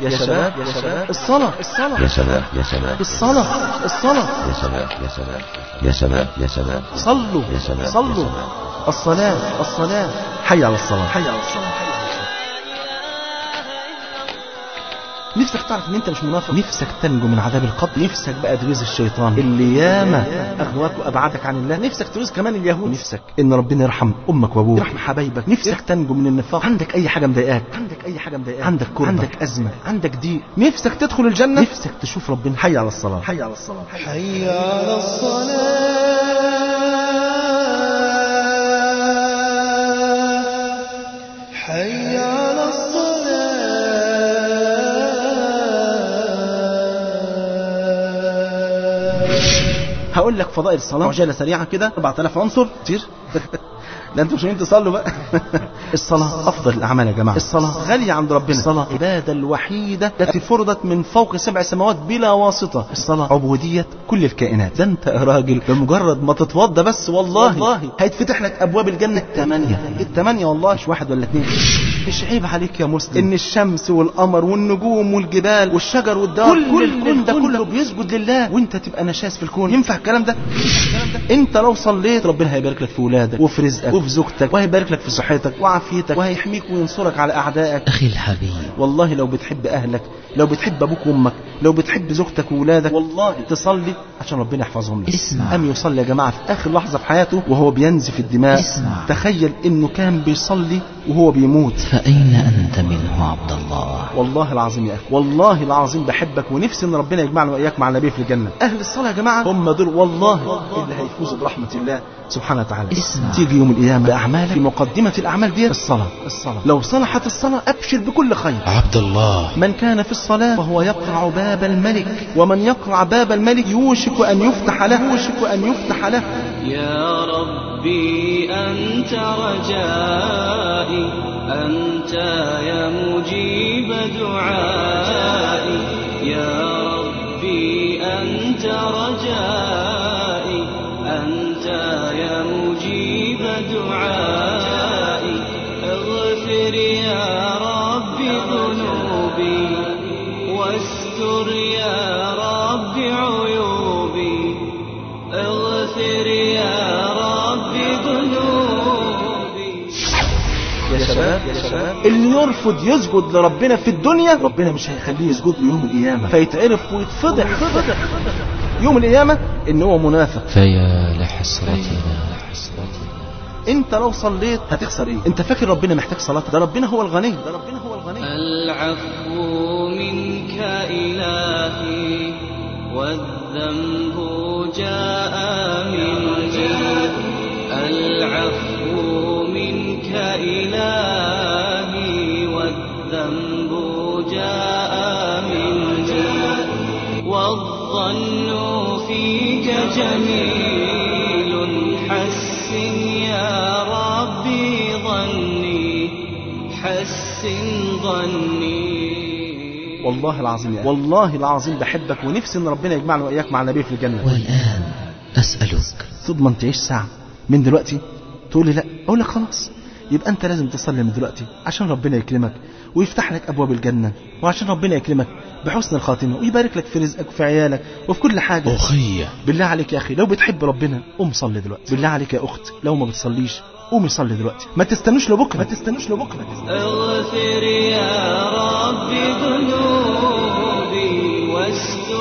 يا شباب يا شباب الصلاة الصلاة. يا شباب يا شباب. الصلاة الصلاة يا شباب يا شباب يا شباب يا شباب. صلوا يا شباب، صلوا. الصلاة الصلاة. حي على الصلاة. حي على الصلاة. نفسك تعرف إن أنت مش منافق؟ نفسك تنجو من عذاب القبر؟ نفسك بقى تجوز الشيطان؟ اللي ياما أغواك وابعدك عن الله؟ نفسك تجوز كمان اليهود؟ نفسك إن ربنا يرحم أمك وأبوك. يرحم حبايبك. نفسك تنجو من النفاق؟ عندك أي حاجة مضايقاك؟ عندك أي حاجة مضايقاك؟ عندك كربة. عندك أزمة؟ عندك ضيق. نفسك تدخل الجنة؟ نفسك تشوف ربنا. حي على الصلاة. حي على الصلاة. حي على الصلاة. هقول لك فضائل الصلاة. عجالة سريعة كده. 4000 عنصر. كتير. لا أنتوا مش عايزين تصلوا بقى. الصلاة أفضل الأعمال يا جماعة. الصلاة غالية عند ربنا. الصلاة عبادة الوحيدة التي فرضت من فوق سبع سماوات بلا واسطة. الصلاة. عبودية كل الكائنات. ده انت يا راجل. بمجرد ما تتوضى بس والله, والله. هيتفتح لك أبواب الجنة. الثمانية الثمانية والله. مش واحد ولا اثنين مش عيب عليك يا مسلم؟ إن الشمس والقمر والنجوم والجبال والشجر والدار كل, كل الكون ده كله بيسجد لله. وانت تبقى نشاز في الكون. ينفع الكلام ده؟ انت لو صليت ربنا هيبارك لك في ولادك وفي رزقك وفي زوجتك وهيبارك لك في صحتك وعافيتك وهيحميك وينصرك على أعدائك. أخي الحبيب. والله لو بتحب أهلك لو بتحب أبوك وأمك لو بتحب زوجتك وولادك والله تصلي عشان ربنا يحفظهم لك. اسمع. قام يصلي يا جماعة في آخر لحظة في حياته وهو بينزف الدماء. اسمع. تخيل إنه كان بيصلي وهو بيموت. فأين أنت منه عبد الله؟ والله العظيم يا أخي والله العظيم بحبك ونفسي إن ربنا يجمعنا وإياك مع النبي في الجنة. أهل الصلاة يا جماعة. هم دول والله. اللي هيفوزوا برحمة الله سبحانه وتعالى. اسمع. تيجي يوم القيامة بأعمالك. في مقدمة الأعمال دي الصلاة. الصلاة. لو صلحت الصلاة أبشر بكل خير. عبد الله. من كان في الصلاة فهو يقرع باب الملك ومن يقرع باب الملك يوشك أن يفتح له يوشك أن يفتح له. يا ربي أنت رجائي أنت يا مجيب دعائي. يا ربي أنت رجائي أنت يا مجيب دعائي. اغفر يا ربي ذنوبي واستر يا شباب اللي يرفض يسجد لربنا في الدنيا ربنا مش هيخليه يسجد له يوم القيامة. فيتعرف ويتفضح يوم القيامة إن هو منافق. فيا لحسرتنا. أنت لو صليت هتخسر إيه؟ أنت فاكر ربنا محتاج صلاة؟ ده ربنا هو الغني. ده ربنا هو الغني. العفو منك إلهي والذنب جاء جميل حسن يا ربي ظني حسن ظني. والله العظيم يعني. والله العظيم بحبك ونفسي إن ربنا يجمعنا وإياك مع النبي في الجنة. والآن أسألك. تضمن تعيش ساعة؟ من دلوقتي؟ تقول لي لا. أقول لك خلاص. يبقى أنت لازم تصلي من دلوقتي عشان ربنا يكرمك ويفتح لك أبواب الجنة وعشان ربنا يكرمك بحسن الخاتمة ويبارك لك في رزقك وفي عيالك وفي كل حاجة. أخي. بالله عليك يا أخي لو بتحب ربنا قوم صلي دلوقتي. بالله عليك يا أخت لو ما بتصليش قومي صلي دلوقتي. ما تستنوش لبكرة. ما تستنوش لبكرة. اغفر يا رب ذنوبي واستر